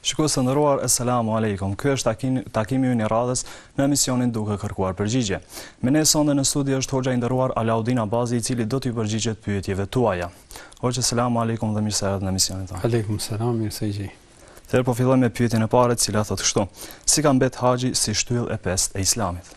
Shikues të nderuar, esselamu aleikum. Ky është takimi ynë i radhës në emisionin Duke kërkuar përgjigje. Me ne sonde në studio është hoxha i nderuar Alaudin Abazi, i cili do t'u përgjigjet pyetjeve tuaja. Hoxha, selam aleikum dhe mirë se erdhët në emisionin tonë. Aleikum selam, mirë se jeni. Atëherë po fillojmë me pyetjen e parë, e cila thotë kështu: Si ka mbet haxhi si shtyllë e pestë e Islamit?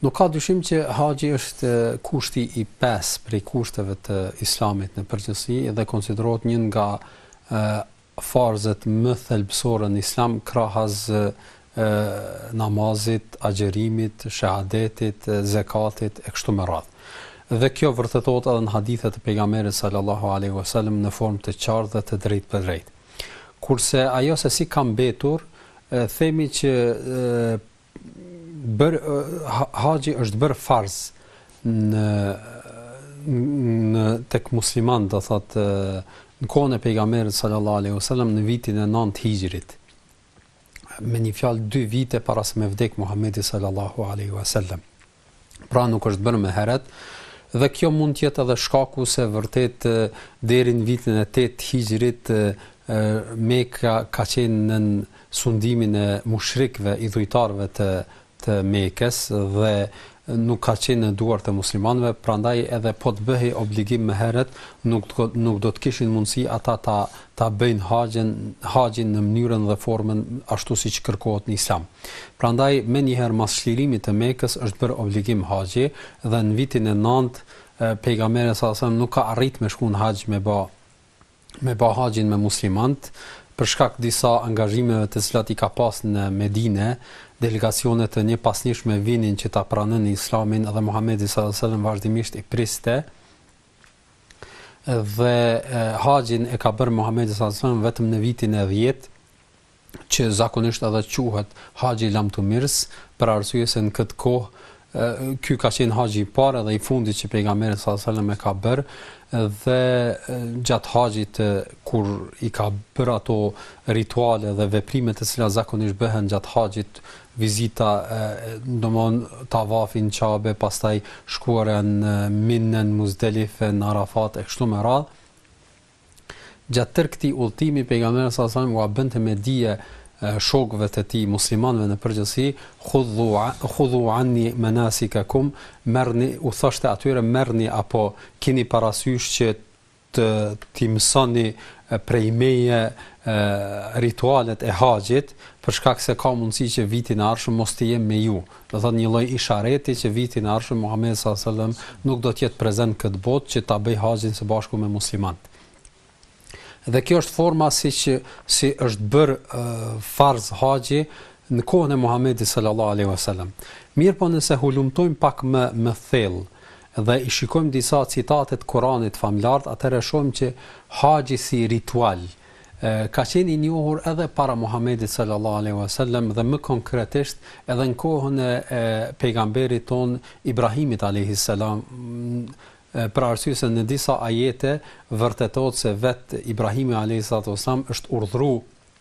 Nuk ka dyshim që haxhi është kushti i pestë prej kushteve të Islamit në përgjithësi dhe konsiderohet një nga farzet më thelbësore në Islam krahas namazit, agjërimit, shehadetit, zekatit e kështu me radhë. Dhe kjo vërtetohet edhe në hadithet e pejgamberit sallallahu alaihi wasallam në formë të qartë dhe të drejtpërdrejtë. Kurse ajo se si ka mbetur, themi që bërë haxhi është bërë farz në në tek muslimanët do thotë në kohën e pejgamberit sallallahu alaihi wasallam në vitin e 9 hixhri me një fjalë dy vite para se me vdek Muhamedi sallallahu alaihi wasallam pra nuk është bërë më herët, dhe kjo mund të jetë edhe shkaku se vërtet deri në vitin e 8 hixhri Meka ka qenë nën sundimin e mushrikëve idhujtarëve të të Mekës dhe nuk ka qenë në duart e muslimanëve, prandaj edhe po të bëhej obligim më herët, nuk nuk do të kishin mundësi ata ta ta bëjnë haxhin haxhin në mënyrën dhe formën ashtu siç kërkohet në Islam. Prandaj menjëherë mas çlirimit të Mekës është bërë obligim haxhi dhe në vitin e nantë pejgamberi sallallahu alajhi wasallam nuk ka arrit me shku në haxh me ba me ba haxhin me muslimanët për shkak disa angazhimeve të cilat i ka pas në Medinë delegacione të njëpasnjëshme vinin që ta pranojnë Islamin dhe Muhamedi sallallahu alajhi wasallam vazhdimisht i priste dhe haxhin e ka bërë Muhamedi sallallahu alaihi wasallam vetëm në vitin e dhjetë, që zakonisht edhe quhet haxhi i lamtumirës, për arsye se në këtë kohë ky ka qenë haxhi i parë dhe i fundit që pejgamberi sallallahu alajhi wasallam e ka bërë dhe gjatë haxhit kur i ka bërë ato rituale dhe veprime të cilat zakonisht bëhen gjatë haxhit vizita domethënë tavafi në Qabe pastaj shkuarja në Mine në Muzdelife në Arafat e kështu me radhë gjatë tërë këtij udhëtimi pejgamberi sallallahu alajhi wasallam ua bënte me dije shokëve të tij muslimanëve në përgjithësi khudhu khudhu anni manasikakum merrni u thoshte atyre merrni apo keni parasysh që të t'i mësoni prej meje ritualet e haxhit, për shkak se ka mundësi që vitin e ardhshëm mos të jem me ju. Do thotë një lloj ishareti që vitin e ardhshëm Muhamedi sallallahu alajhi wasallam nuk do të jetë prezent në këtë botë që ta bëjë haxhin së bashku me muslimanët. Dhe kjo është forma siç si është bërë farz haxhi në kohën e Muhamedit sallallahu alaihi wasallam. Mirëpo nëse hulumtojmë pak më më thellë dhe i shikojmë disa citate të Kuranit të famlartë, atëherë e shohim që haxhi si ritual ka qenë i njohur edhe para Muhamedit sallallahu alejhi ve sellem dhe më konkretisht edhe në kohën e pejgamberit tonë Ibrahimit alejhi selam për arsye se në disa ajete vërtetohet se vetë Ibrahimi alejhi salatu ve selam është urdhëruar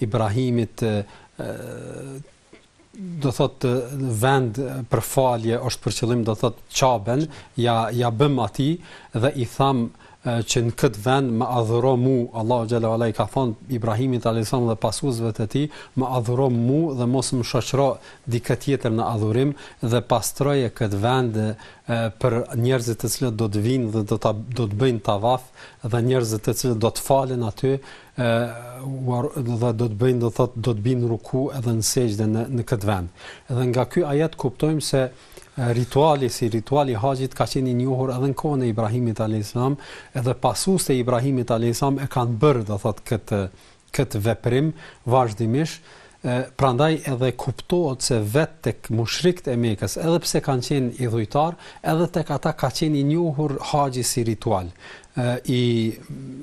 Ibrahimit do thotë vend për falje është për qëllim do thotë Qaben ia ia bëmë atij dhe i thamë që në këtë vend më adhuro mu Allahu xhele ve ala i ka thënë Ibrahimit alayhisalam dhe pasuesve të tij më adhuro mu dhe mos më shoqëro dikë tjetër në adhurim dhe pastroje këtë vend për njerëzit të cilët do të vijnë dhe do të do të bëjnë tavaf dhe njerëzit të cilët do të falen aty dhe do të do të bëjnë do thotë do të bien ruku edhe në sexhde në në këtë vend. Edhe nga ky ajet kuptojmë se rituali si rituali i haxhit ka qenë i njohur edhe në kohën e Ibrahimit alayhis salam, edhe pasuesit e Ibrahimit alayhis salam e kanë bërë do thotë këtë këtë veprim vazhdimisht E prandaj edhe kuptohet se vetë tek mushrikët e Mekës, edhe pse kanë qenë idhujtarë, edhe tek ata ka qenë i njohur haxhi si ritual, e, i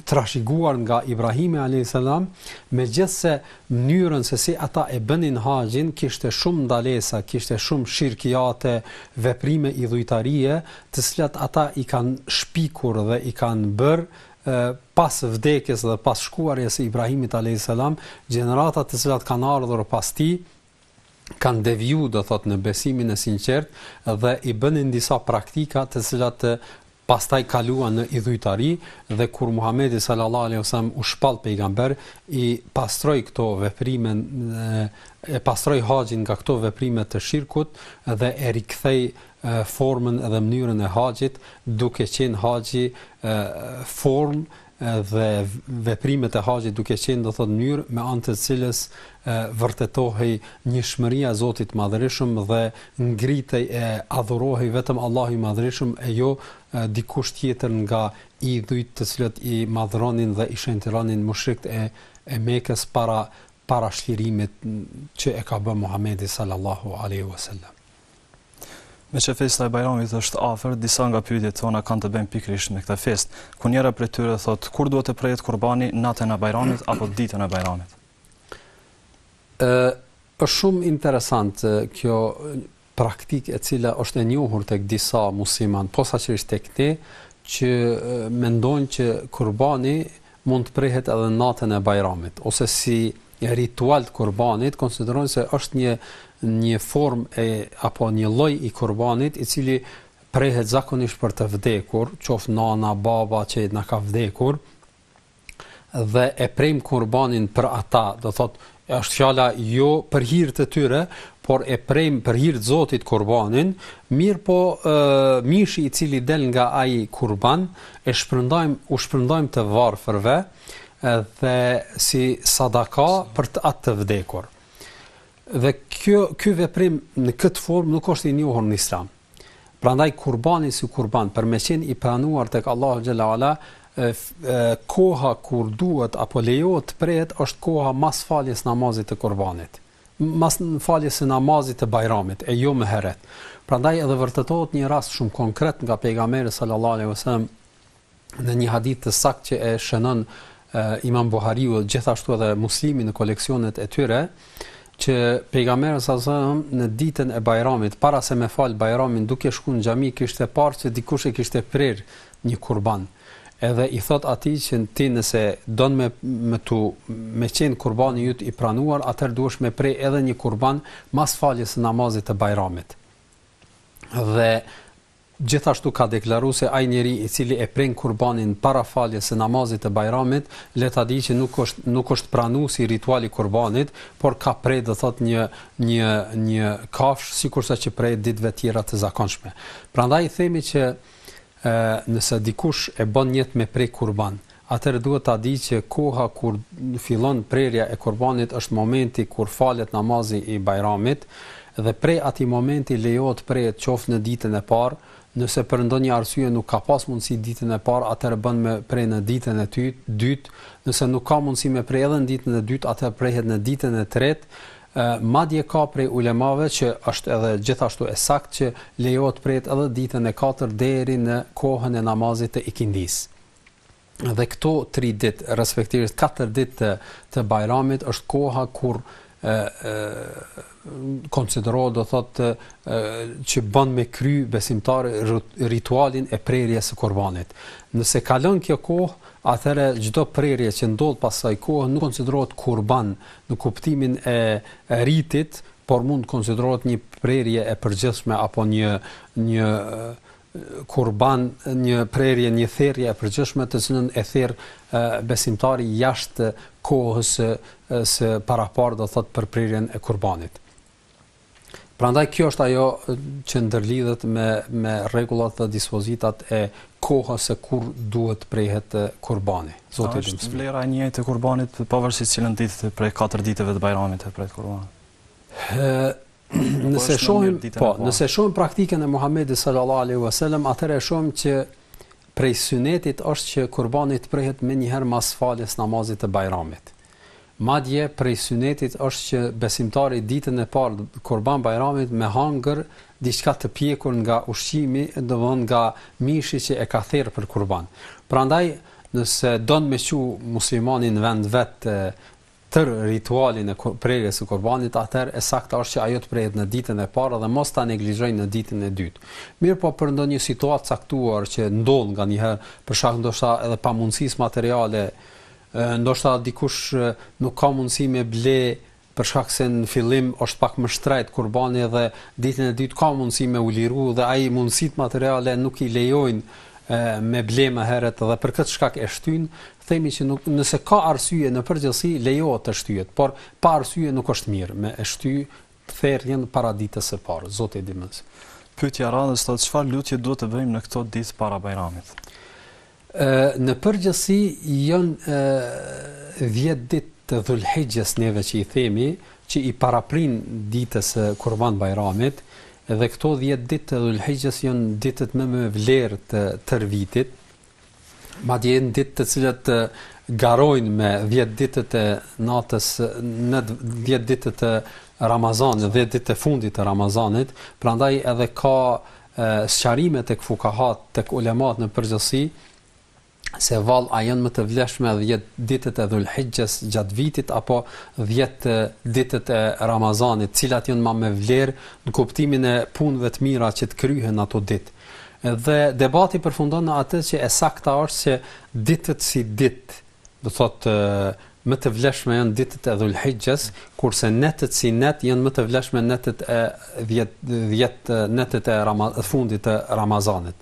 trashëguar nga Ibrahimi alayhis salam, megjithëse mënyrën se si ata e bënin haxhin kishte shumë ndalesa, kishte shumë shirkijate, veprime idhujtarie, të cilat ata i kanë shpikur dhe i kanë bërë pas vdekjes dhe pas shkuarjes së Ibrahimit alayhis salam, gjeneratat të cilat kanë ardhur pas tij kanë deviju, do thotë në besimin e sinqertë dhe i bënin disa praktika të cilat pastaj kaluan në idhujtari dhe kur Muhamedi sallallahu alaihi wasallam u shpall pejgamber i pastroi këto veprime e pastroi haxhin nga këto veprime të shirkut dhe e riktheu formën dhe mënyrën e haxhit, duke qenë haxhi formë dhe veprimet e haxhit duke qenë do thotë mënyrë me anë të cilës vërtetohej njëshmëria e Zotit të Madhërishëm dhe ngritej e adhurohej vetëm Allahu i Madhërishëm e jo dikush tjetër nga idhujt të cilët i madhëronin dhe i shenjtëronin mushrikët e, e Mekës para para çlirimit që e ka bë Muhamedi sallallahu alaihi wasallam. Meqë festa e Bajramit është afër, disa nga pyetjet tona kanë të bëjnë pikërisht me këtë festë, ku njëra prej tyre thotë, kur duhet të prehet kurbani, natën e Bajramit apo ditën e Bajramit? Është shumë interesant kjo praktikë e cila është e njohur tek disa muslimanë, posaçërisht tek ne, që mendojnë që kurbani mund të prehet edhe natën e Bajramit, ose si ritual të kurbanit, konsiderojnë se është një një formë e apo një lloj i kurbanit, i cili prehet zakonisht për të vdekur, qoftë nana, baba që na ka vdekur, dhe e prejmë kurbanin për ata, do thot Është fjala jo për hir të tyre, por e prejmë për hir të Zotit kurbanin, mirëpo mishi i cili del nga ai kurban e shpërndajmë, u shpërndajmë të varfërve dhe si sadaka për të atë të vdekur. Dhe kjo ky veprim në këtë formë nuk është i njohur në Islam. Prandaj kurbani si kurban për me qenë i pranuar tek Allahu xhalla ala, koha kur duhet apo lejohet të prehet është koha mas faljes namazit të kurbanit, mas faljes së namazit të Bajramit e jo më herët. Prandaj edhe vërtetohet një rast shumë konkret nga pejgamberi sallallahu alaihi wasallam në një hadith të saktë që e shënon Imam Buhariu gjithashtu edhe Muslimi në koleksionet e tyre që pejgamberi alejhi selam në ditën e Bajramit para se me fal Bajramin duke shku në xhami kishte parë që dikush e kishte prer një kurban edhe i thot atij që ti nëse don me me tu me qen kurbani yt i pranuar atëherë duhesh me pre edhe një kurban mas faljes së namazit të Bajramit dhe Gjithashtu ka deklaru se ai njeri i cili e pren kurbanin para faljes së namazit të Bajramit, le ta dijë që nuk është nuk është pranu si rituali kurbanit, por ka pre do thotë një një një kafshë sikurse që pret ditëve tjera të zakonshme. Prandaj themi që nëse dikush e bën njet me pre kurban, atëherë duhet ta dijë që koha kur fillon prerja e kurbanit është momenti kur falet namazi i Bajramit dhe prej atij momenti lejohet të prehet qoftë në ditën e parë, nëse për ndonjë arsye nuk ka pas mundësi ditën e parë atëherë bën me pre në ditën e dytë, nëse nuk ka mundësi me pre edhe në ditën e dytë atëherë prehet në ditën e tretë, madje ka prej ulemave që është edhe gjithashtu e saktë që lejohet të prehet edhe ditën e katërt deri në kohën e namazit të ikindisë. dhe këto 3 ditë, respektivisht 4 ditë të, të Bajramit është koha kur ë konsiderohet do thotë që bën me kry besimtar ritualin e prerjes së kurbanit. Nëse kalon kjo kohë, atëherë çdo prerje që ndodh pas kësaj kohe nuk konsiderohet kurban në kuptimin e ritit, por mund të konsiderohet një prerje e përgjithshme apo një një kurban një prerje, një therrje e përgjithshme të cilën e therr besimtari jashtë kohës së së paraparë do thot për prerjen e kurbanit. Prandaj kjo është ajo që ndërlidhet me me rregullat dhe dispozitat e kohës se kur duhet të prehet kurbani. Zoti e di më. Vlera e njëjtë e kurbanit pavarësisht cilën ditë prej katër ditëve të Bajramit e pret kurban. Nëse shohim, po, nëse shohim praktikën e Muhamedit sallallahu alaihi wasallam, atëherë shohim që prej synetit është që kurbani të prehet menjëherë pas faljes namazit të Bajramit. Madje prej synetit është që besimtari ditën e parë kurban Bajramit me hangër diçka të pjekur nga ushqimi, domethënë nga mishi që e ka therr për kurban. Prandaj, nëse don me çu muslimani n'vend vet tërë ritualin e prerjes së kurbanit, atëherë e sakta është që ajo të prehet në ditën e parë dhe mos ta neglizhojnë në ditën e dytë. Mirëpo për ndonjë situatë të caktuar që ndodh nganjëherë, për shkak ndoshta edhe pamundësisë materiale, ndoshta dikush nuk ka mundësi me ble për shkak se në fillim është pak më shtrejt kurbani dhe ditën e dytë ka mundësi me u liru dhe ai mundësitë materiale nuk i lejojnë me ble më herët dhe për këtë shkak e shtyn, themi që nuk nëse ka arsye në përgjithësi lejohet të shtyhet, por pa arsye nuk është mirë me e shty therrjen para ditës së parë. Zoti e di më. Pyetja radhës thotë çfarë lutje duhet të bëjmë në këto ditë para Bajramit? Ë në përgjithësi janë 10 ditë të Dhulhijhes neve që i themi që i paraprin ditës së Kurban Bajramit dhe këto 10 ditë të Dhulhijhes janë ditët më me vlerë të tërë vitit Madje janë ditë të cilat garojnë me 10 ditët e natës në 10 ditët e Ramazanit, 10 ditët e fundit të Ramazanit, prandaj edhe ka sqarime tek fukahat, tek ulemat në përgjithësi se vall a janë më të vlefshme 10 ditët e Dhulhijhes gjatë vitit apo 10 ditët e Ramazanit, cilat janë më me vlerë në kuptimin e punëve të mira që të kryhen ato ditë. Dhe debati përfundon në atë që e sakta është që ditët si ditë, do thotë më të vlefshme janë ditët e Dhul-Hixhes, kurse netët si net janë më të vlefshme netët e 10 10 netët e fundit të Ramazanit.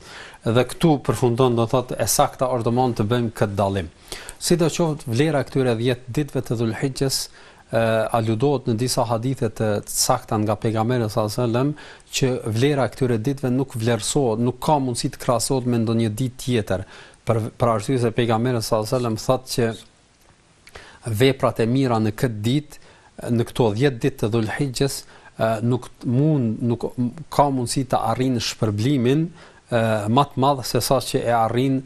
Dhe këtu përfundon do thotë e sakta është domon të bëjmë këtë dallim. Sidoqoftë vlera e këtyre 10 ditëve të Dhul-Hixhes e aludohet në disa hadithe të sakta nga pejgamberi sallallahu alajhi wasallam që vlera e këtyre ditëve nuk vlerësohet, nuk ka mundësi të krahasohet me ndonjë ditë tjetër. Për për arsye se pejgamberi sallallahu alajhi wasallam thotë që veprat e mira në këtë ditë, në këto 10 ditë të Dhul-Hixhes, nuk mund nuk ka mundësi të arrijnë shpërblimin më të madh se sa që e arrin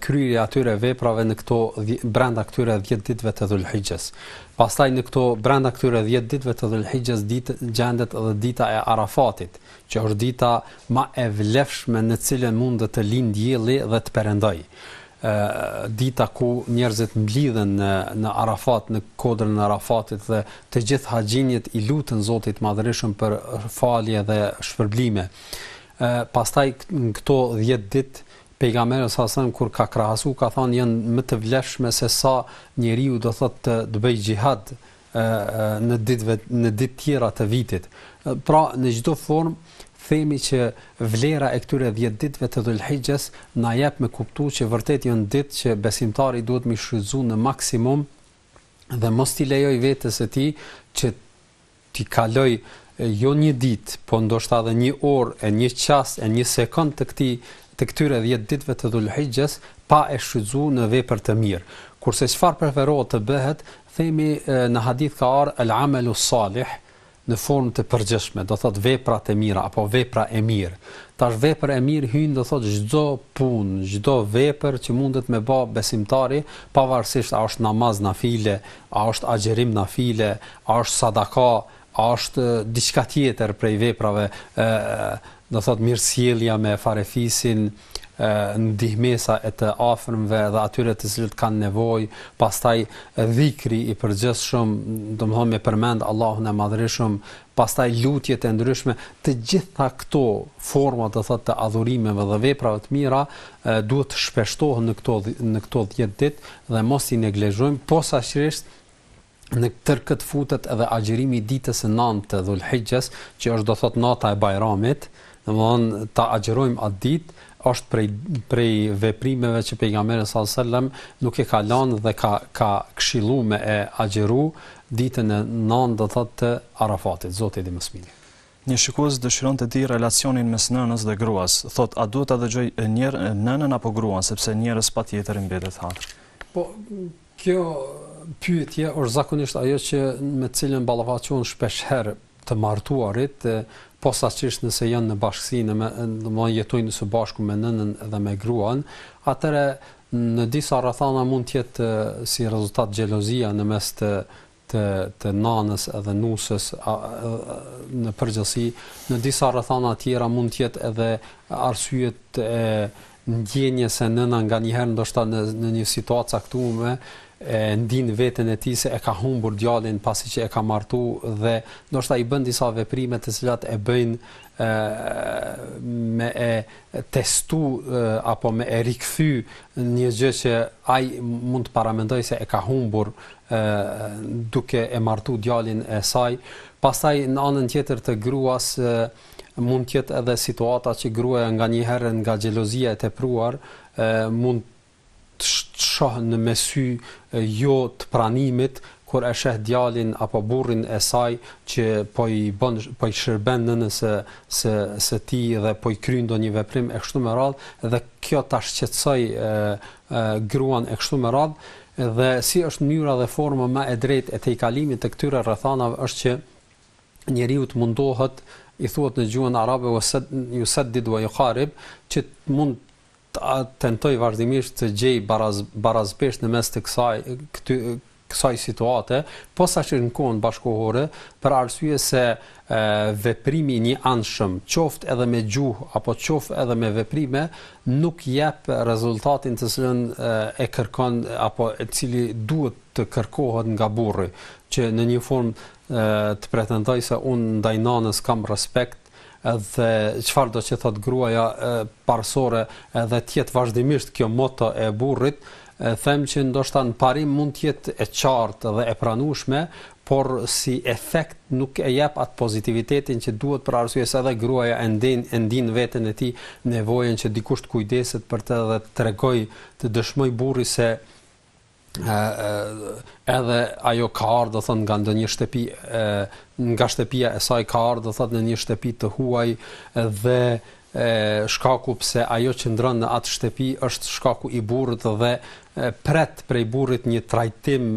kryerja e atyre veprave në këto brenda këtyre 10 ditëve të Dhul-Hixhes. Pastaj në këto brenda këtyre 10 ditëve të Dhul-Hixhes ditë gjendet edhe dita e Arafatit, që është dita më e vlefshme në cilën mund të lind dielli dhe të perëndojë. Ë dita ku njerëzit mblidhen në në Arafat, në kodrën e Arafatit dhe të gjithë haxhinjët i luten Zotit Madhërishëm për falje dhe shpërblime. E pastaj në këto dhjetë ditë Pejgamberi sallallahu alajhi wasallam kur ka krahasu ka thënë janë më të vlefshme se sa njeriu do thotë të, të bëjë xhihad në ditëve në ditë tjera të vitit. Pra në çdo formë themi që vlera e këtyre 10 ditëve të Dhul-Hixhes na jep me kuptu që vërtet janë ditë që besimtari duhet m'i shfrytëzu në maksimum dhe mos t'i lejojë vetes së tij që T'i kalojë jo një ditë, po ndoshta dhe një orë e një çast e një sekond të këtij të këtyre dhjetë ditëve të Dhul-Hixhes pa e shfrytzu në vepër të mirë. Kurse çfarë preferohet të bëhet, themi në hadith ka ardhë El-amalu salih në formë të përgjithshme, do thotë veprat e mira apo vepra e mirë. Tash vepër e mirë hyn do thotë çdo punë, çdo vepër që mundet me ba besimtari, pavarësisht a është namaz nafile, A është agjërim nafile, a është sadaka, a është diçka tjetër prej veprave, do thotë mirësjellja me farefisin, ndihmesa e të afërmve dhe atyre të cilët kanë nevojë, pastaj dhikri i përgjithshëm, domthonë me përmend Allahun e Madhërishëm, pastaj lutjet e ndryshme, të gjitha këto forma do thotë të adhurimeve dhe veprave të mira duhet të shpeshtohen në këto në këto dhjetë ditë dhe mos t'i neglizhojmë, posaçërisht në tërë këtë futet edhe agjërimi i ditës së nantë të Dhul Hixhes, që është do thotë nata e Bajramit, Domthon ta agjërojmë atë ditë është prej prej veprimeve që pejgamberi sallallahu alajhi wasallam nuk e ka lënë dhe ka ka këshilluar me e agjëru ditën e 9 do thotë të Arafatit, Zoti i di më së miri. Një shikues dëshiron të dijë relacionin mes nënës dhe gruas, thotë a duhet ta dëgjoj njër nënën apo gruan sepse njerëz patjetër i mbetet hatër. Po kjo pyetje është zakonisht ajo që me të cilën ballafaqohen shpesh herë të martuarit, posaçërisht nëse janë në bashkësi, në me, domethënë jetojnë së bashku me nënën dhe me gruan, atëherë në disa rrethana mund të jetë si rezultat xhelozia në mes të të të nanës dhe nusës a, a, në përgjithësi në disa rrethana të tjera mund të jetë edhe arsye të ndjenjës se nëna nganjëherë ndoshta në në një situatë të caktuar e ndin veten e tij se e ka humbur djalin pasi që e ka martu dhe ndoshta i bën disa veprime të cilat e bëjnë ë me e testu e, apo me e rikthy një gjë që ai mund të paramendoj se e ka humbur e, duke e martu djalin e saj pastaj në anën tjetër të gruas e, Mund të jetë edhe situata që gruaja nganjëherë nga xhelozia e tepruar mund të shohë në me sy jo të pranimit kur e sheh djalin apo burrin e saj që po i bën po i shërben nënës së së së tij dhe po i kryen ndonjë veprim e kështu me radh dhe kjo ta shqetësoj gruan e kështu me radh dhe si është mënyra dhe forma më e drejtë e tejkalimit të këtyre rrethanave është që njeriu të mundohet i thuhet në gjuhën arabe ose yusaddid wa yuqarib që mund të tentoj vazhdimisht të gjej baraz barazpesh në mes të kësaj këty kësaj situate, posaçe në kohën bashkohore, për arsye se e, veprimi një anshëm, qoftë edhe me gjuhë, apo qoftë edhe me veprime, nuk jep rezultatin të cilën e kërkon, apo i cili duhet të kërkohet nga burri, që në një formë të pretendoj se un ndaj nanës kam rrespekt dhe çfar do që thot gruaja s'pranohet edhe të jet vazhdimisht kjo moto e burrit them që ndoshta në parim mund të jet e qart dhe e pranueshme por si efekt nuk e jep at pozitivitetin që duhet për arsye se edhe gruaja e ndin e ndin veten e tij nevojën që dikush të kujdeset për të dhe të tregoj të dëshmoj burri se edhe ajo ka ardhur do thon nga ndonjë shtëpi nga shtëpia e saj ka ardhur do thot në një shtëpi të huaj dhe e shkaku pse ajo qëndron në atë shtëpi është shkaku i burrit dhe pret prej burrit një trajtim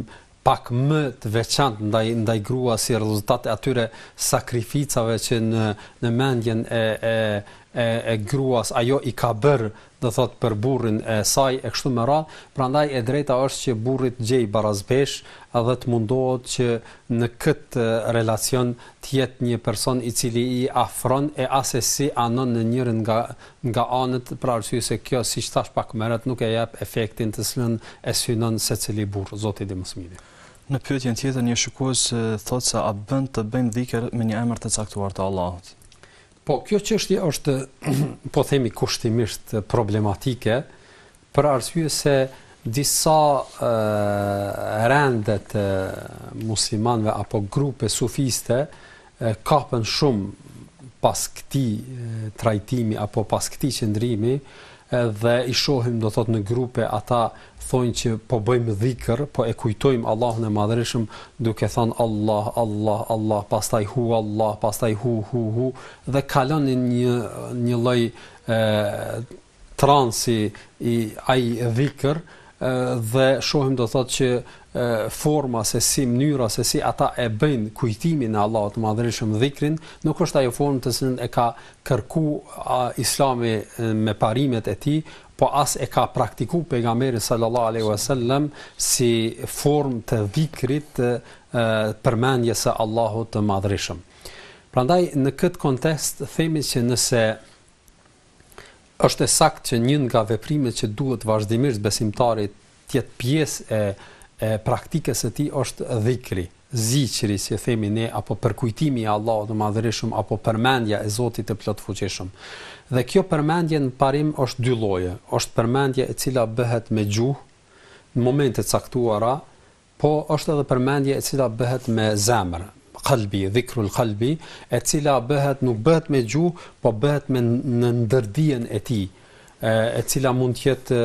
pak më të veçantë ndaj ndaj gruas si rezultat e atyre sakrificave që në në mendjen e e e e gruas ajo i ka bërë do thotë për burrin e saj e kështu me radhë, prandaj e drejta është që burri të gjejë barazpeshë dhe të mundohet që në këtë relacion të jetë një person i cili i afron e asesi anon në njërën nga nga anët për arsye se kjo siç thashë pak më herët nuk e jep efektin të cilën e synon secili burrë, Zoti di më së miri. Në pyetjen tjetër një shikues thotë se a bën të bëjmë dhikr me një emër të caktuar të Allahut. Po, kjo çështje është po themi kushtimisht problematike për arsye se disa rende të muslimanëve apo grupe sufiste kapen shumë pas këtij trajtimi apo pas këtij qëndrimi Edhe i shohim do thotë në grupe ata thojnë që po bëjmë dhikr, po e kujtojmë Allahun e Madhërishëm duke thënë Allah, Allah, Allah, pastaj hu Allah, pastaj hu, hu, hu, dhe kalon në një një lloj transi ai dhikr, dhe shohim do thotë që forma se si mënyra se si ata e bëjnë kujtimin e Allahut të Madhërishëm dhikrin, nuk është ajo formë të cilën e ka kërku a, Islami me parimet e tij, po as e ka praktikuar pejgamberi sallallahu alaihi wasallam si formë të dhikrit përmendjes së Allahut të Madhërishëm. Prandaj në këtë kontekst themi se nëse Është e saktë që një nga veprimet që duhet vazhdimisht besimtari të jetë pjesë e e praktikës së tij është dhikri, ziqri si e themi ne apo përkujtimi i Allahut të Madhërishëm apo përmendja e Zotit të Plotfuqishëm. Dhe kjo përmendje në parim është dy lloje, është përmendje e cila bëhet me gjuhë në momente të caktuara Po është edhe përmendje e cila bëhet me zemër, kalbi, dhikrul kalbi, e cila bëhet nuk bëhet me gjuhë, po bëhet me në ndërdijen e tij, e, e cila mund të jetë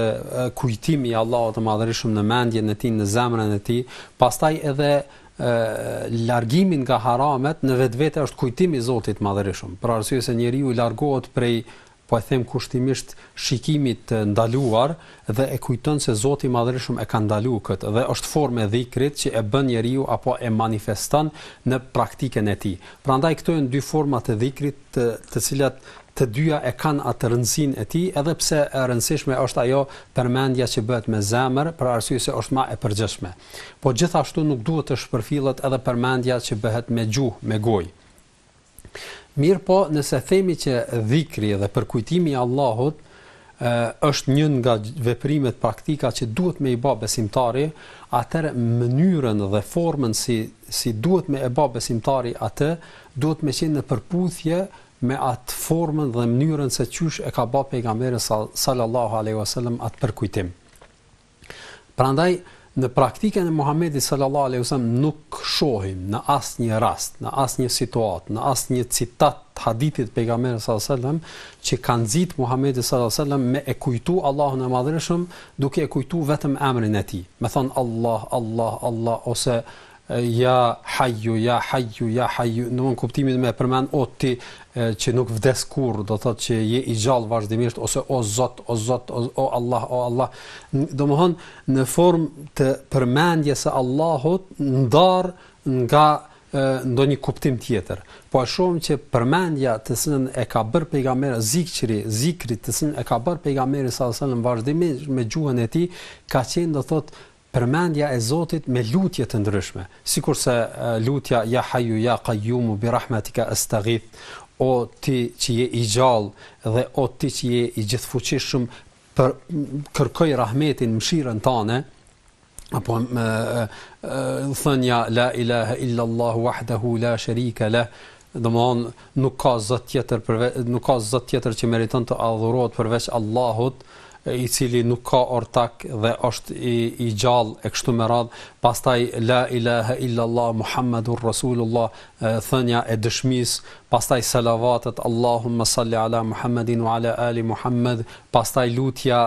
kujtimi i Allahut të Madhërishëm në mendjen e tij, në zemrën e tij, pastaj edhe largimi nga haramet në vetvete është kujtim i Zotit të Madhërishëm. Për arsye se njeriu largohet prej po e them kushtimisht, shikimi të ndaluar dhe e kujton se Zoti i Madhërishëm e ka ndalu këtë dhe është formë e dhikrit që e bën njeriu apo e manifeston në praktikën e tij. Prandaj këto janë dy forma të dhikrit të cilat të dyja e kanë atë rëndësinë e tij edhe pse e rëndësishme është ajo përmendja që bëhet me zemër për arsye se është më e përgjithshme. Po gjithashtu nuk duhet të shpërfillet edhe përmendja që bëhet me gjuhë, me gojë. Mirëpo, nëse themi që dhikri dhe përkujtimi i Allahut është një nga veprimet praktika që duhet me i ba besimtari, atëherë mënyrën dhe formën si si duhet me e ba besimtari atë, duhet me qenë në përputhje me atë formën dhe mënyrën se qysh e ka ba pejgamberi sallallahu alaihi wasallam atë përkujtim. Prandaj, në praktikën e Muhamedit sallallahu alejhi wasallam nuk shohim në asnjë rast, në asnjë situatë, në asnjë citat hadithit të pejgamberit sallallahu alejhi wasallam që ka nxit Muhamedi sallallahu alejhi wasallam me e kujtu Allahun e Madhërishëm duke e kujtu vetëm emrin e tij. Me thon Allah, Allah, Allah ose Ya Hayyu Ya Hayyu Ya Hayyu, domthon kuptimi me përmend o ti që nuk vdes kurrë, do thotë që je i gjallë vazhdimisht ose o Zot, o Zot, o, o Allah, o Allah. Domthon në formë të përmendjes së Allahut ndarë nga ndonjë kuptim tjetër. Po e shohim që përmendja të cilën e ka bërë pejgamberi zikri, zikri të cilën e ka bërë pejgamberi sallallahu alajhi wasallam vazhdimisht me gjuhën e tij, ka qenë do thotë Përmendja e Zotit me lutje të ndryshme, sikurse lutja Ya Hayyu Ya Qayyumu bi Rahmatika Astaghith, O Ti që je i gjallë dhe O Ti që je i gjithëfuqishëm, po kërkoj rahmetin, mëshirën tënde, apo thënia La ilaha illa Allahu wahdahu la sharika lah, Domthon nuk ka zot tjetër përve, nuk ka zot tjetër që meriton të adhurohet përveç Allahut, i cili nuk ka ortak dhe është i, i gjallë e kështu me radhë, pastaj la ilaha illa allah muhammedur rasulullah, thënia e dëshmisë, pastaj salavatet allahumma salli ala muhammedin wa ala ali muhammed, pastaj lutja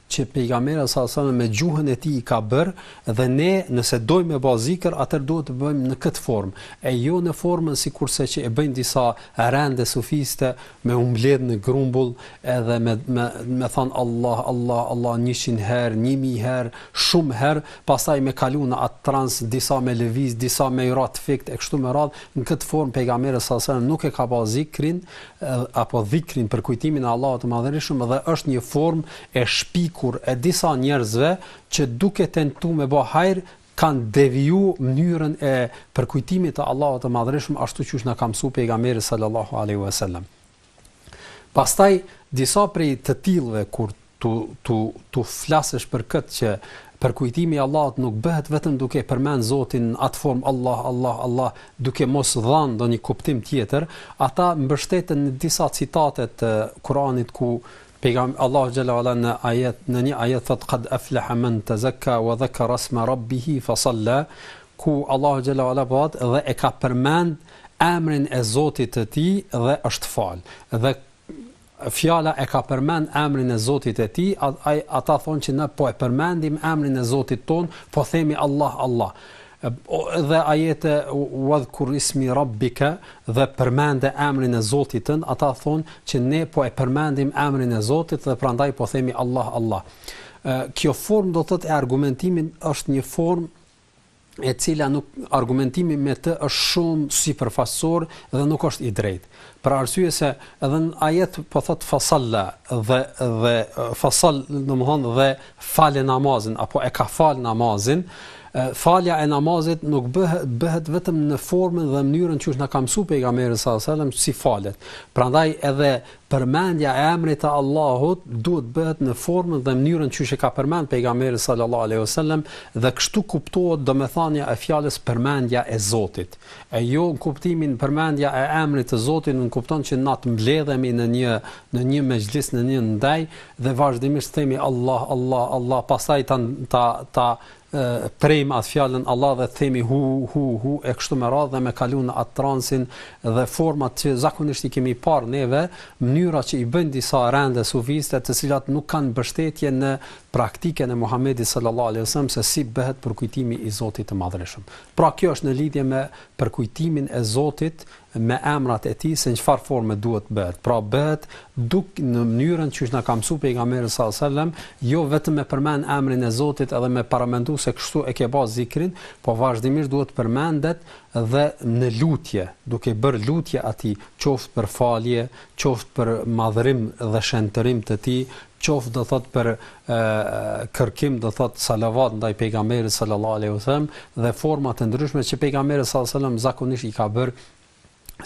që pejgamberi sallallahu alejhi wasallam me gjuhën e tij i ka bërë dhe ne nëse dojmë me ba zikër atëherë duhet të bëjmë në këtë formë e jo në formën sikurse që e bëjnë disa rende sufiste me u mbledh në grumbull edhe me me, me thon Allah Allah Allah 100 herë 1000 herë shumë herë pastaj me kalu në atë trans disa me lëviz disa me ju ra të fikt e kështu me radhë në këtë formë pejgamberi sallallahu alejhi wasallam nuk e ka ba zikrin apo dhikrin, përkujtimin e Allahut të Madhërishëm dhe është një formë e shpikur e disa njerëzve që duke tentu me ba hajr, kanë deviju mënyrën e përkujtimit të Allahut të Madhërishëm ashtu qysh na ka msu pejgamberi sallallahu aleyhu e sellem. Pastaj, disa prej të tillëve kur t'u t'u t'u flasësh për këtë që përkujtimi i Allahut nuk bëhet vetëm duke përmend Zotin në atë formë Allah Allah Allah, duke mos dhënë ndonjë kuptim tjetër, ata mbështeten në disa citate të Kuranit ku pejgamberi Allahu xhala wala në ajet në një ajet thot qad aflaha man tazakka wa dhakara isma rabbih fa salla ku Allahu xhala wala po dhe e ka përmend emrin e Zotit të tij dhe është fal dhe fjala e ka përmend emrin e Zotit të tij a ai ata thonë që ne po e përmendim emrin e Zotit tonë po themi Allah Allah dhe ajete wadhkur ismi rabbika dhe përmende emrin e Zotit tënd ata thonë që ne po e përmendim emrin e Zotit dhe prandaj po themi Allah Allah kjo formë do të thotë e argumentimit është një formë e cila nuk argumentimi me të është shumë sipërfaqësor dhe nuk është i drejtë. Për arsye se edhe në ajet po thot fasalla dhe dhe fasal, domthon dhe falë namazin apo e ka fal namazin, falja e namazit nuk bëhet bëhet vetëm në formën dhe mënyrën qysh na ka msu pejgamberi sallallahu alajhi wasallam si falet. Prandaj edhe Përmendja e emrit të Allahut duhet bëhet në formën dhe mënyrën qysh e ka përmend pejgamberi sallallahu alaihi wasallam dhe kështu kuptohet domethënia e fjalës përmendja e Zotit. E jo në kuptimin përmendja e emrit të Zotit nënkupton që na të mbledhemi në një në një mexhlis në një ndej dhe vazhdimisht themi Allah Allah Allah pastaj ta ta presim atë fjalën Allah dhe themi hu hu hu e kështu me radhë dhe me kalu në atë transin dhe format që zakonisht i kemi parë neve, mënyra që i bëjnë disa rende sufiste të cilat nuk kanë mbështetje në praktikën e Muhammedit sallallahu alaihi wasallam se si bëhet përkujtimi i Zotit të Madhërishëm. Pra kjo është në lidhje me përkujtimin e Zotit me emrat e tij se në çfarë forme duhet bëhet. Pra bëhet duk në mënyrën qysh na ka msu pejgamberi sallallahu alajhi wasallam, jo vetëm me përmend emrin e Zotit edhe me paramendu se kështu e ke ba zikrin, po vazhdimisht duhet përmendet dhe në lutje, duke bërë lutje atij, qoftë për falje, qoftë për madhërim dhe shenjtërim të tij, qoftë do thotë për e, kërkim do thotë salavat ndaj pejgamberit sallallahu alaihi wasallam dhe forma të ndryshme që pejgamberi sallallahu alaihi wasallam zakonisht i ka bërë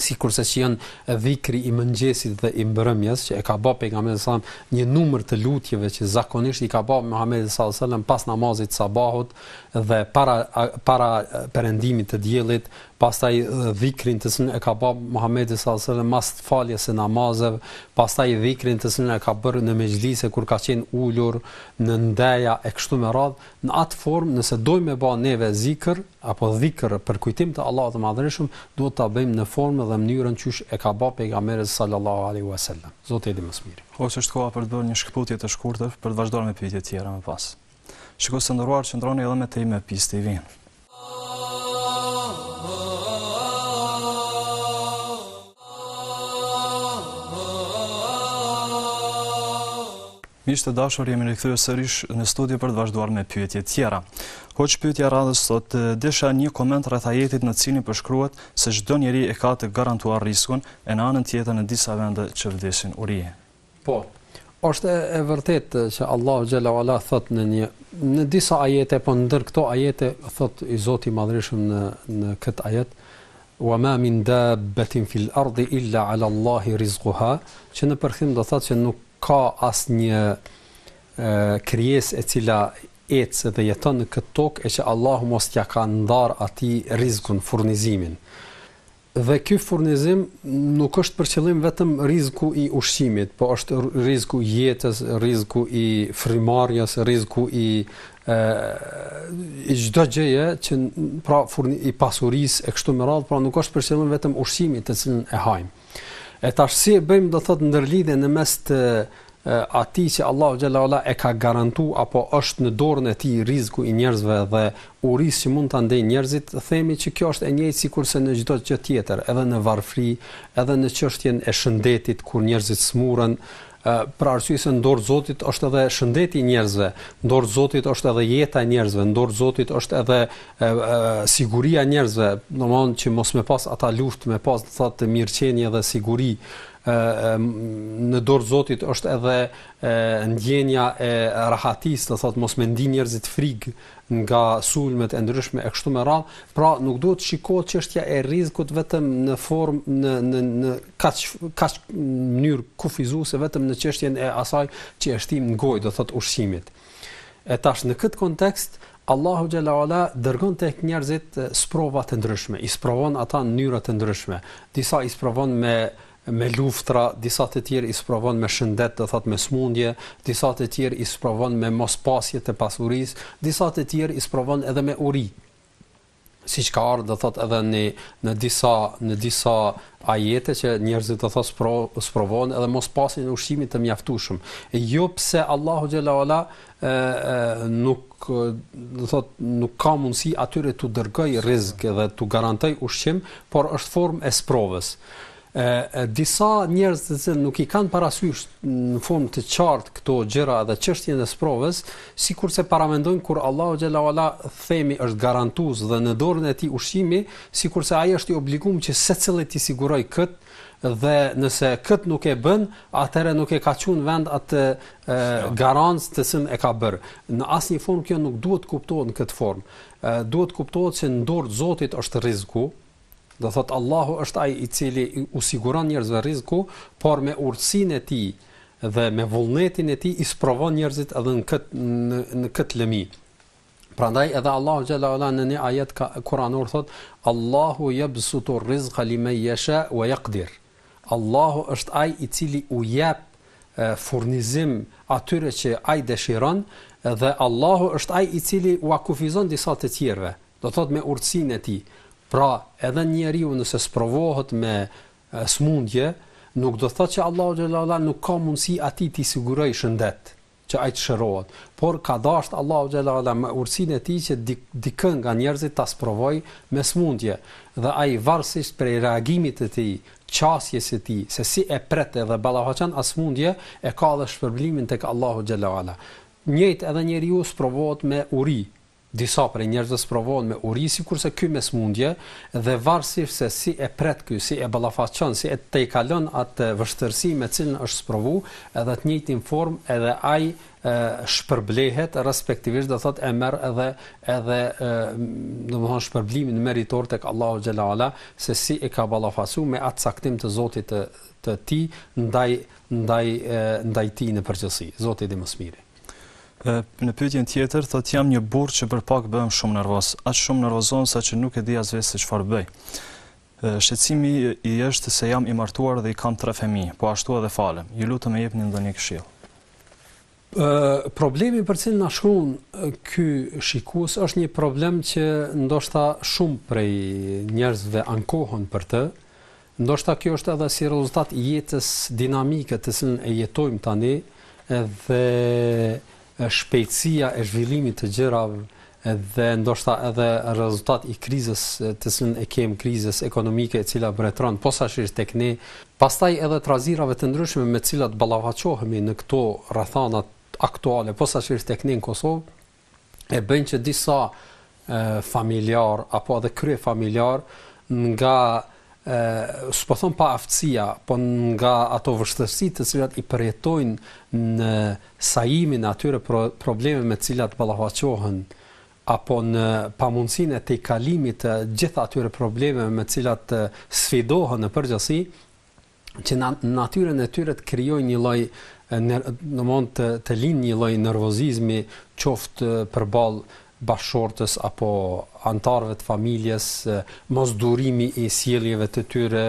sikurse që janë dhikri i mëngjesit dhe i mbrëmjes që e ka ba pejgamberi sa një numër të lutjeve që zakonisht i ka ba Muhamedi sallallahu alaihi wasallam pas namazit të sabahut dhe para para perëndimit të diellit pastaj dhikrin të cilin e ka bë Muhamedi sallallahu alaihi wasallam mas faljes së namazeve, pastaj dhikrin të cilin e ka bërë në mexhlise kur ka qenë ulur në ndeja e kështu me radh, në atë formë nëse dojmë të bëjmë neve zikr apo dhikr për kujtim të Allahut të Madhërishëm, duhet ta bëjmë në formën dhe mënyrën qysh e ka bë pejgamberi sallallahu alaihi wasallam. Zoti i di më së miri. Hoxhë është koha për të bërë një shkëputje të shkurtër për të vazhduar me pyetjet tjera më pas. Shikues të nderuar, qëndroni edhe më tej me Peace TV-n. Miq të dashur, jemi rikthyer sërish në studio për të vazhduar me pyetje të tjera. Hoxhë pyetja e radhës thotë desha një koment rreth ajetit në cilin përshkruhet se çdo njeri e ka të garantuar rizkun e në anën tjetër në disa vende që vdesin urie. Po. Është e vërtetë që Allahu xhalla wala thot në një në disa ajete, po ndër këto ajete thot i Zoti i Madhërishëm në në këtë ajet wa ma min dabbatin fil ardi illa ala Allahi rizquha, që në përkthim do thot që nuk ka asnjë krijesë e cila ecë dhe jeton në këtë tokë e që Allahu mos t'ia ka ndar atij rizkun, furnizimin. Dhe ky furnizim nuk është për qëllim vetëm rizku i ushqimit, po është rizku i jetës, rizku i frymëmarrjes, rizku i i çdo gjëje që pra furni i pasurisë e kështu me radhë, pra nuk është për qëllim vetëm ushqimi të cilin e hajmë. E tash si e bëjmë do thotë ndërlidhjen në mes të atij që Allahu xhalla ualla e ka garantu apo është në dorën e tij rizku i njerëzve dhe urisë që mund ta ndjejnë njerëzit, themi që kjo është e njëjtë sikurse në çdo gjë tjetër, edhe në varfëri, edhe në çështjen e shëndetit kur njerëzit smuren, për arsye se në dorë të Zotit është edhe shëndeti i njerëzve, në dorë të Zotit është edhe jeta e njerëzve, në dorë të Zotit është edhe e, e, siguria e njerëzve, domthonë që mos me pas ata luftë, me pas do thotë mirëqenie dhe siguri në dorë të Zotit është edhe ndjenja e rahatisë, do thotë mos me ndi njerëzit frikë nga sulmet e ndryshme e kështu me radhë, pra nuk duhet të shikohet çështja e rizkut vetëm në formë në në në kaq kaq mënyrë kufizuese vetëm në çështjen e asaj që e shtim në gojë, do thotë ushqimit. E tash në këtë kontekst Allahu xhalla uala dërgon tek njerëzit sprova të ndryshme, i sprovon ata në mënyra të ndryshme. Disa i sprovon me me luftra, disa të tjerë i sprovon me shëndet, do thot me smundje, disa të tjerë i sprovon me mospasje të pasurisë, disa të tjerë i sprovon edhe me uri. siç ka ardhur do thotë edhe në në disa në disa ajete që njerëzit do thotë spro, sprovohen edhe mospasjen e ushqimit të mjaftueshëm. Jo pse Allahu xhele ve ala nuk do thotë nuk ka mundësi atyre t'u dërgojë rrizk dhe t'u garantojë ushqim, por është formë e sprovës. e disa njerëz të cilët nuk i kanë parasysh në formë të qartë këto gjëra dhe çështjen e sprovës, sikurse paramendojnë kur Allahu xhele ve ala themi është garantues dhe në dorën e tij ushqimi, sikurse ai është i obliguar që secilit t'i sigurojë kët dhe nëse kët nuk e bën, atëherë nuk e ka çu në vend atë garancë të cilën e ka bërë. Në asnjë formë kjo nuk duhet të kuptohet në këtë formë. Duhet të kuptohet se në dorë të Zotit është rrizku, Do thotë Allahu është ai i cili u siguron njerëzve rrizkun, por me urtësinë e tij dhe me vullnetin e tij i sprovon njerëzit edhe në këtë në, në këtë lëmi. Prandaj edhe Allahu xhele ve ala në një ajet kuranor thot Allahu yabsutu rizqa liman yasha wa yaqdir. Allahu është ai i cili u jep furnizim atyre që ai dëshiron dhe Allahu është ai i cili ua kufizon disa të tjerëve. do thotë me urtësinë e tij. Pra, edhe njeriu nëse sprovohet me sëmundje, nuk do thotë që Allahu xhele ve ala nuk ka mundësi atij t'i sigurojë shëndet, që ai të shërohet, por ka dashtë Allahu xhele ve ala me urtësinë e tij që dikën nga njerëzit ta sprovojë me sëmundje. Dhe ai varësisht prej reagimit të tij, qasjes së tij, se si e pret dhe ballafaqon atë sëmundje, e ka edhe shpërblimin tek Allahu xhele ve ala. Njëjtë edhe njeriu sprovohet me uri, Disa prej njerëzve sprovohen me uri sikurse ky me sëmundje dhe varësisht se si e pret ky, si e ballafaqon, si e tejkalon atë vështirësi me të cilën është sprovu, edhe në të njëjtën formë edhe ai shpërblehet respektivisht do thotë e merr edhe edhe domthon shpërblimin meritor tek Allahu xhele ve ala se si është ballafaqu me atë caktim të Zotit të të tij ndaj ndaj ndaj tij në përgjithësi Zoti e di më së miri Në pyetjen tjetër thotë jam një burrë që për pak bëhem shumë nervoz. Aq shumë nervozohem sa që nuk e di as vetë se çfarë bëj. Shqetësimi im është se jam i martuar dhe i kam tre fëmijë, po ashtu edhe falem. Ju lutem më jepni ndonjë këshillë. Problemi për cilin na shkruan ky shikues është një problem që ndoshta shumë prej njerëzve ankohen për të, Ndoshta kjo është edhe si rezultat i jetës dinamike të cilën e jetojmë tani dhe shpejtësia e zhvillimit të gjërave dhe ndoshta edhe rezultat i krizës të cilën e kemë, krizës ekonomike e cila mbretëron posaçërisht tek ne, pastaj edhe trazirave të ndryshme me të cilat ballafaqohemi në këto rrethana aktuale posaçërisht tek ne në Kosovë, e bëjnë që disa familjar apo edhe kryefamiljar nga s'po thon paaftësia, po nga ato vështërsi të cilat i përjetojnë në sajimin e atyre pro, problemeve me të cilat ballafaqohen apo në pamundësinë e tejkalimit të të gjitha atyre problemeve me të cilat sfidohen në përgjithësi, që në natyrën e tyre të krijojnë një lloj në në mund të të lind një lloj nervozizmi qoftë përballë bashkëshortës apo anëtarëve të familjes, mosdurimi i sjelljeve të tyre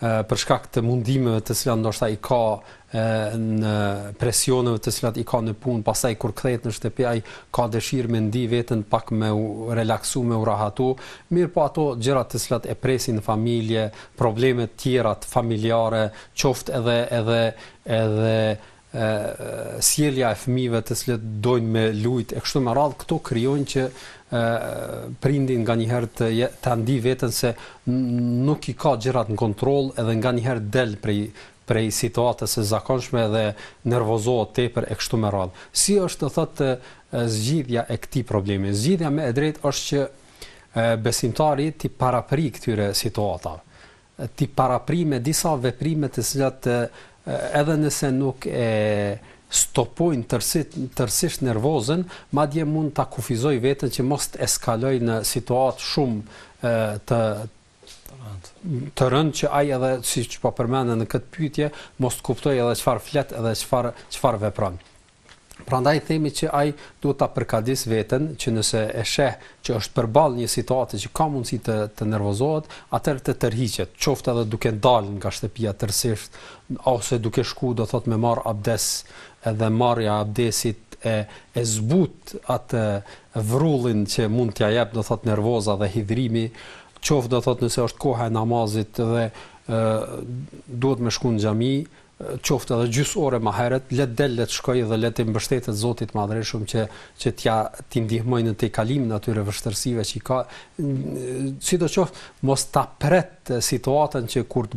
për shkak të mundimeve të cilat ndoshta i ka në presioneve të cilat i ka në punë, pastaj kur kthehet në shtëpi ai ka dëshirë me ndi veten pak me u relaksu, me u rahatu, mirëpo ato gjëra të cilat e presin në familje, probleme të tjera familjare qoftë edhe edhe edhe sjellja e fëmijëve të cilët dojnë me lujt e kështu me radhë këto krijojnë që prindi nganjëherë të ta ndi veten se nuk i ka gjërat në kontroll edhe nganjëherë del prej prej situatës së zakonshme dhe nervozohet tepër e kështu me radhë. Si është të thotë zgjidhja e këtij problemi? Zgjidhja më e drejtë është që besimtari t'i parapri këtyre situatave, t'i parapri me disa veprime të cilat edhe nëse nuk e stopojnë tërësit, tërësisht nervozën, madje mund ta kufizoj veten që mos të eskaloj në situatë shumë e, të të rëndë që ai edhe siç po përmendet në këtë pyetje mos të kuptoj edhe çfarë flet edhe çfarë çfarë vepron. Prandaj themi që ai duhet ta përgatisë veten që nëse e sheh që është përballë një situate që ka mundësi të të nervozohet, atëherë të tërhiqet, qoftë edhe duke dalë nga shtëpia tërësisht ose duke shku, do thotë me marr abdes, edhe marrja e abdesit e e zbut atë vrullin që mund t'ia jap, do thotë nervoza dhe hidhrimi, qoftë do thotë nëse është koha e namazit dhe ë duhet me shku në xhami, qoftë edhe gjys ore ma heret le të del le të shkoj dhe le t'i mbështetet Zotit të madhërishëm që që t'ja t'i ndihmoj në tejkalimin e atyre vështërsive që ka sidoqoftë mos ta pret situatën që kur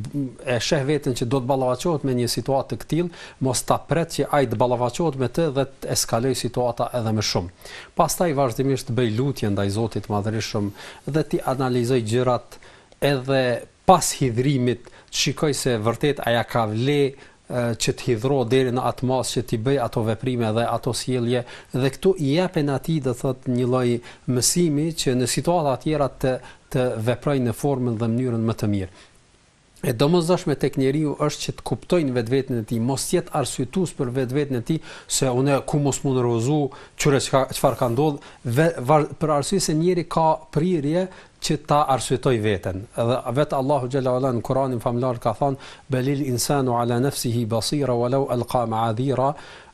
e sheh veten që do të ballafaqohet me një situatë të këtillë mos ta pret që ai të ballafaqohet me të dhe të eskaloj situata edhe më shumë pastaj vazhdimisht të bëj lutje ndaj Zotit të madhërishëm dhe t'i analizoj gjërat edhe pas hidhrimit të shikojë se vërtet a ja ka vle që të hidhrohet deri në atë masë që t'i bëjë ato veprime dhe ato sjellje dhe këtu i jepen atij do të thotë një lloj mësimi që në situata tjera të veprojë në formën dhe mënyrën më të mirë. E domosdoshme tek njeriu është që të kuptojë në vetveten e tij, mos të jetë arsyetues për vetveten e tij se unë ku mos m'u nervozu, kqyre çfarë ka ndodhur, për arsye se njeriu ka prirje që ta arsyetojë veten dhe vetë Allahu xhelle ue ala në Kuranin famëlartë ka thënë belil insanu ala nafsihi basira walau alqa maadhira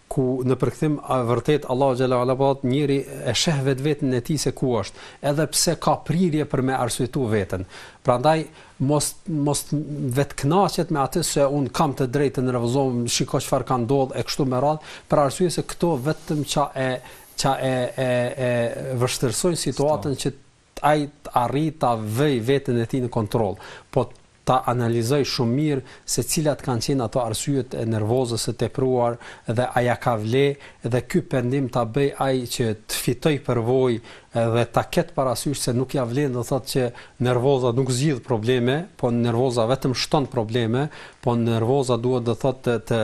ku në përkthim vërtet Allahu xhelle ue ala po thotë njeriu e sheh vetveten e tij se ku është, edhe pse ka prirje për me arsyetu veten. Prandaj mos mos vetkënaqet me atë se unë kam të drejtë të nervozohem, shiko çfarë ka ndodhur e kështu me radhë, për arsye se këto vetëm ça e ça e e e vështirësojnë situatën që ai të arrijë ta vëjë veten e tij në kontroll, po ta analizojë shumë mirë se cilat kanë qenë ato arsyet e nervozës së tepruar dhe a ia ka vle dhe ky pendim ta bëjë ai që të fitojë përvojë dhe ta ketë parasysh se nuk ia vlen do thotë që nervoza nuk zgjidh probleme, po nervoza vetëm shton probleme, po nervoza duhet do thotë të, të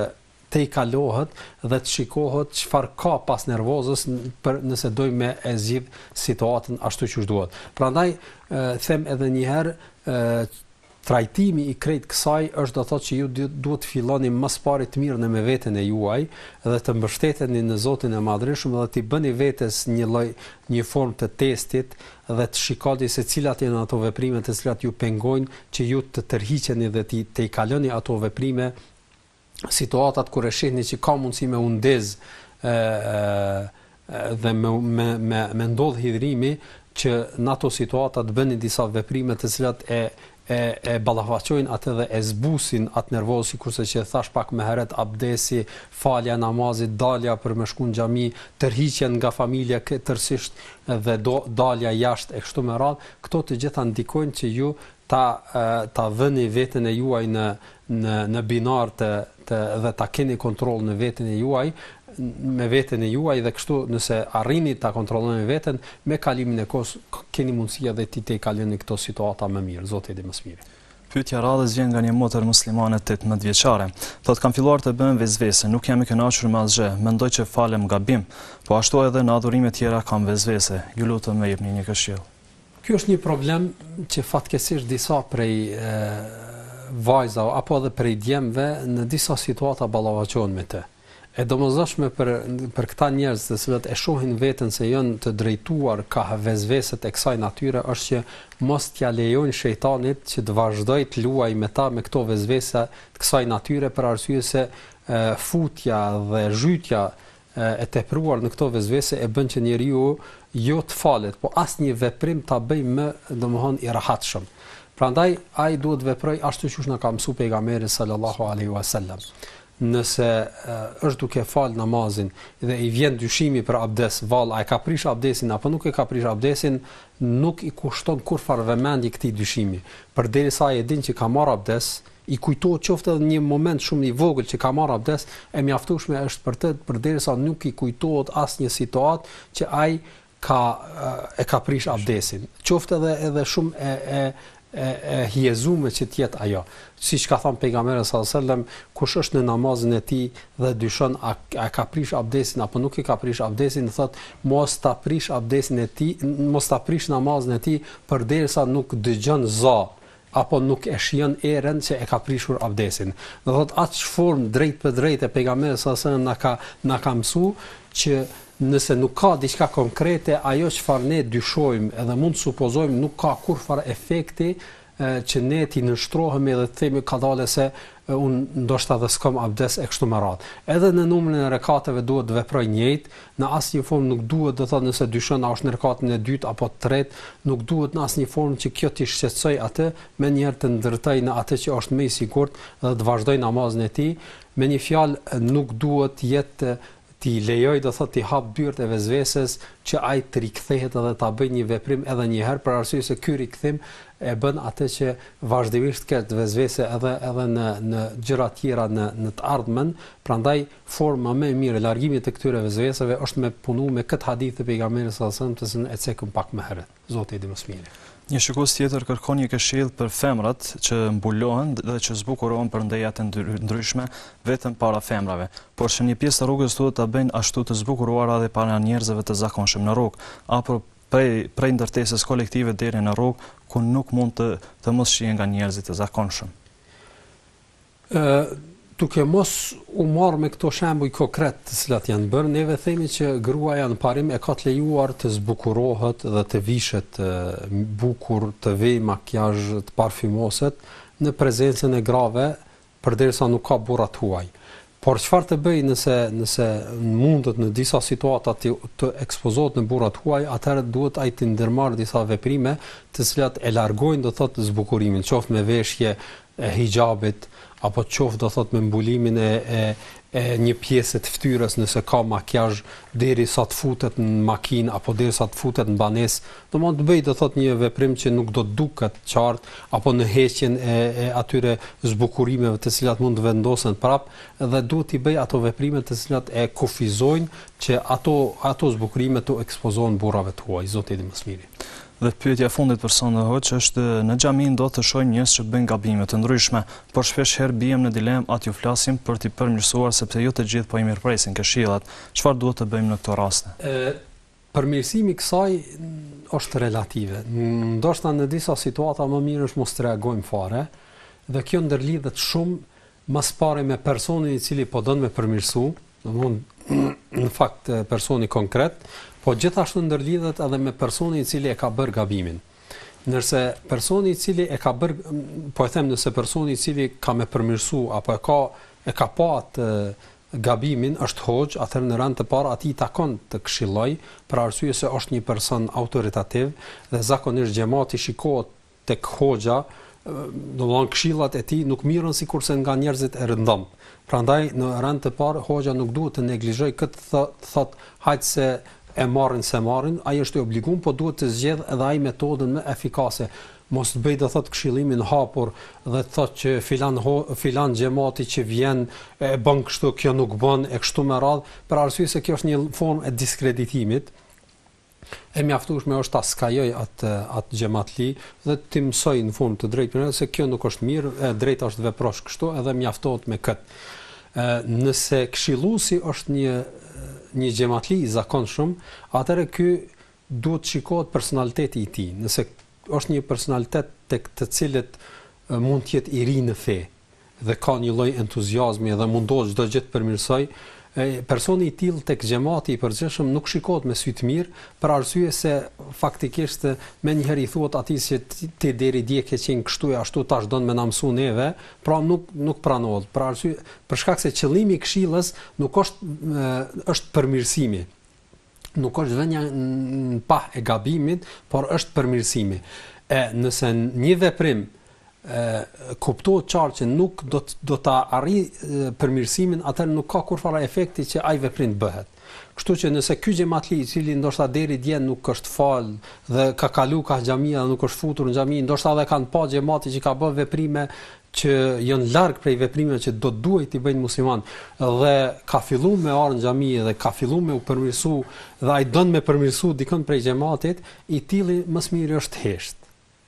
tejkalohet dhe të shikohet çfarë ka pas nervozës për nëse dojmë me e zgjidh situatën ashtu qysh duhet. Prandaj them edhe një herë trajtimi i krejt kësaj është do thotë që ju duhet të filloni më së pari të mirë në me veten e juaj dhe të mbështeteni në Zotin e Madhreshëm dhe të bëni vetes një lloj një formë të testit dhe të shikoni se cilat janë ato veprime të cilat ju pengojnë që ju të tërhiqeni dhe të tejkaloni ato veprime situatat kur e shihni që ka mundësi me u ndez ë dhe me me me, me ndodh hidhrimi që në ato situata të bëni disa veprime të cilat e e e ballafaqojnë atë dhe e zbusin atë nervozë sikurse që thashë pak më herët abdesi, falja e namazit, dalja për me shku në xhami, tërheqja nga familja tërësisht dhe do dalja jashtë e kështu me radhë, këto të gjitha ndikojnë që ju ta ta vëni veten e juaj në në në binar të të dhe ta keni kontroll në veten e juaj me veten e juaj dhe kështu nëse arrini ta kontrolloni veten me kalimin e kohës keni mundësi edhe t'i tejkaloni këto situata më mirë Zoti e di më së miri Pyetja e radhës vjen nga një motër muslimane 18 vjeçare. Thotë kam filluar të bëhem vesvese, nuk jam i kënaqur me asgjë, mendoj që falem gabim, po ashtu edhe në adhurime tjera kam vesvese. Ju lutem më jepni një këshillë. Ky është një problem që fatkeqësisht disa prej vajzave apo edhe prej djemve në disa situata ballafaqohen me të. E domosdoshme për për këta njerëz të cilët e shohin veten se janë të drejtuar ka vesveset e kësaj natyre është që mos t'ia lejojnë shejtanit që të vazhdojë të luajë me ta me këto vesvese të kësaj natyre për arsye se e, futja dhe zhytja e tepruar në këto vesvese e bën që njeriu jo të falet, po asnjë veprim ta bëjë më, domthon, i rahatshëm. Prandaj ai duhet të veprojë ashtu siç na ka mësuar pejgamberi sallallahu alaihi wasallam. Nëse është duke fal namazin dhe i vjen dyshimi për abdes, vallë a e ka prish abdesin apo nuk e ka prish abdesin, nuk i kushton kurrfarë vëmendje këtij dyshimi, përderisa ai e din që ka marrë abdes, i kujtohet qoftë edhe një moment shumë i vogël që ka marrë abdes, e mjaftueshme është për të, përderisa nuk i kujtohet asnjë situatë që ai ka e ka prish abdesin, qoftë edhe edhe shumë e e e e hijezume që të jetë ajo. Siç ka thënë pejgamberi sallallahu alajhi wasallam, kush është në namazin e tij dhe dyshon a a e ka prish abdesin apo nuk e ka prish abdesin, thotë mos ta prishë abdesin e tij, mos ta prishë namazin e tij përderisa nuk dëgjon za apo nuk e shijon erën që e ka prishur abdesin, do thotë aq formë drejtpërdrejtë, e, Pejgamberi sa selam na ka na ka mësu që nëse nuk ka diçka konkrete ajo çfarë ne dyshojmë edhe mund të supozojmë nuk ka kurrfarë efekti që ne t'i nënshtrohemi dhe të themi kadale se e unë ndoshta dhe s'kom abdes e kështu me radhë. Edhe në numrin e rekateve duhet të veprojë njëjtë, në asnjë formë nuk duhet, do thotë nëse dyshon a është në rekatin e dytë apo të tretë, nuk duhet në asnjë formë që kjo t'i shqetësojë atë, menjëherë të ndërtojë në atë që është më i sigurt dhe të vazhdojë namazin e tij, me një fjalë nuk duhet të jetë T'i lejojë do thotë t'i hapë dyert e vesveses që ai të rikthehet dhe ta bëjë një veprim edhe një herë për arsye se ky rikthim e bën atë që vazhdimisht të ketë vesvese edhe edhe në në gjëra tjera në në të ardhmen prandaj forma më e mirë e largimit të këtyre vesveseve është me punu me këtë hadith të pejgamberit sallallahu alejhi wasallam të cilin e cekëm pak më herët. Zoti e di më së miri. Një shikues tjetër kërkon një këshillë për femrat që mbulohen dhe që zbukurohen për ndeja të ndryshme vetëm para femrave, por që një pjesë të rrugës duhet ta bëjnë ashtu të zbukuruara edhe para njerëzve të zakonshëm në rrugë, apo prej prej ndërtesës kolektive deri në rrugë, ku nuk mund të të mos shihen nga njerëzit e zakonshëm. Ë duke mos u marrë me këto shembuj konkret të cilat janë bërë, neve themi që gruaja në parim e ka të lejuar të zbukurohet dhe të vishet bukur, të vejë makjazh, të parfymoset në prezencën e grave përderisa nuk ka burra të huaj. Por çfarë të bëjë nëse nëse mundet në disa situata të të ekspozohet në burra të huaj, atëherë duhet ai të ndërmarrë disa veprime të cilat e largojnë do thotë zbukurimin, qoftë me veshje, e hixhabit apo qoftë do thotë me mbulimin e e e një pjese të fytyrës nëse ka makjazh deri sa të futet në makinë apo deri sa të futet në banesë do mund të bëjë do thotë një veprim që nuk do të duket qartë apo në heqjen e e atyre zbukurimeve të cilat mund të vendosen prap dhe duhet t'i bëjë ato veprime të cilat e kufizojnë që ato ato zbukurime t'u ekspozohen burrave të huaj zoti i di më së miri Dhe pyetja e fundit për sonte hoxhë është në xhami ndodh të shohim njerëz që bëjnë gabime të ndryshme, por shpesh herë biem në dilemë a t'u flasim për t'i përmirësuar sepse jo të gjithë po i mirëpresin këshillat. Çfarë duhet të bëjmë në këto raste? Përmirësimi i kësaj është relative. Ndoshta në disa situata më mirë është mos të reagojmë fare dhe kjo ndërlidhet shumë më së pari me personin i cili po don me përmirësu, domthon në fakt personi konkret, po gjithashtu ndërlidhet edhe me personin i cili e ka bërë gabimin. Nëse personi i cili e ka bër, po e them nëse personi i cili ka me përmirësu apo e ka e ka pa atë gabimin është hoxhë, atëherë në rand të parë atij i takon të këshilloj, për arsye se është një person autoritativ dhe zakonisht xhemati shikohet tek hoxha, domthon këshillat e tij nuk mirren sikurse nga njerëzit e rëndomt. Prandaj në rend të parë hoxha nuk duhet të neglizhoj kët të thot hajt se e marrin s'e marrin, ai është i obliguar, po duhet të zgjedh edhe ai metodën më efikase. Mos të bëj do thot këshillimin hapur dhe të thot që filan ho, filan xhemati që vjen e bën kështu, kjo nuk bën e kështu me radhë, për arsye se kjo është një formë e diskreditimit. E mjaftueshme është ta skajoj atë atë xhematli dhe t'i mësoj në fund të drejtën se kjo nuk është mirë, e drejta është të veprosh kështu edhe mjaftohet me kët. Ë nëse këshilluesi është një një xhematli i zakonshëm, atëherë ky duhet të shikohet personaliteti i tij. Nëse është një personalitet tek të cilët mund të jetë i ri në fe, dhe ka një lloj entuziazmi dhe mundohet çdo gjë të përmirësojë, personi i tillë tek xhemati i përgjithshëm nuk shikohet me sy të mirë, për arsye se faktikisht menjëherë i thuhet atij se ti deri dje ke qenë kështu e ashtu tash don me na mësu neve, pra nuk nuk pranohet, për arsye për shkak se qëllimi i këshillës nuk është është përmirësimi. nuk është vënia në pah e gabimit, por është përmirësimi. E nëse një veprim kuptohet qartë që nuk do të do ta arri përmirësimin, atëherë nuk ka kurrfarë efekti që ai veprim të bëhet. Kështu që nëse ky xhematli i cili ndoshta deri dje nuk është fal dhe ka kalu ka xhamia dhe nuk është futur në xhami, ndoshta edhe e kanë pa xhemati që ka bë veprime që janë larg prej veprimeve që do të duhej t'i bënë një musliman dhe ka fillu me ardh në xhami dhe ka fillu me u përmirësu dhe ai don me përmirësu dikën prej xhematit, i tilli më së miri është të hesht.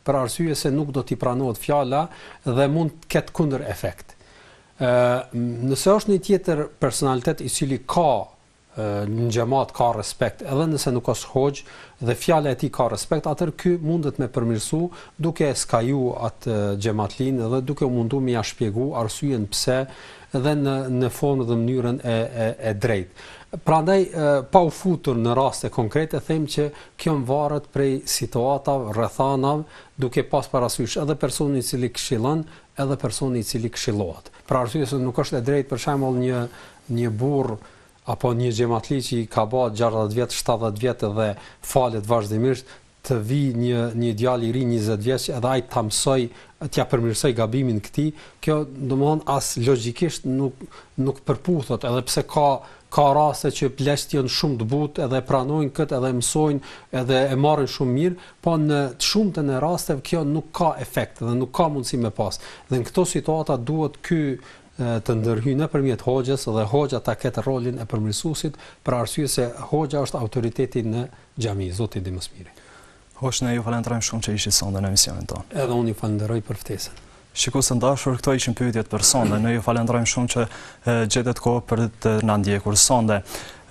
Për arsye se nuk do t'i pranohet fjala dhe mund të ketë kundër efekt. Ë, nëse është një tjetër personalitet i cili ka në xhemat ka respekt edhe nëse nuk është hoxhë dhe fjala e tij ka respekt atëherë ky mundet me përmirësu duke e skaju atë xhematlin dhe duke u mundu me ja shpjegu arsyen pse dhe në në formë dhe mënyrën e e, e drejtë prandaj pa u futur në raste konkrete them që kjo varet prej situatave rrethanave duke pas parasysh edhe personin i cili këshillon edhe personin i cili këshillohet për arsye se nuk është e drejtë për shembull një një burrë apo një xhematli që i ka ba gjashtëdhjetë vjet shtatëdhjetë vjet dhe falet vazhdimisht të vij një një djalë i ri njëzet vjeç edhe ai ta mësoj tja përmirësoj gabimin këtij kjo domthon as logjikisht nuk nuk përputhet edhe pse ka ka raste që pleqt janë shumë të butë edhe e pranojnë këtë edhe e mësojnë edhe e marrin shumë mirë po në të shumtën e rasteve kjo nuk ka efekt dhe nuk ka mundësi me pas dhe në këto situata duhet ky të ndërhyjë nëpërmjet hoxhës dhe hoxha ta ketë rolin e përmirësuesit për arsye se hoxha është autoriteti në xhami, Zoti e di më së miri. Hoxhë ne ju falenderojmë shumë që ishit sonde në emisionin tonë. Edhe unë ju falenderoj për ftesën. Shikues të dashur, këto ishin pyetjet për sonde. Ne ju falenderojmë shumë që gjetët kohë për të na ndjekur sonde.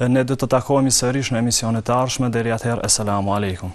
Ne do të takohemi sërish në emisionet e ardhshme, deri atëherë, eselamu alejkum.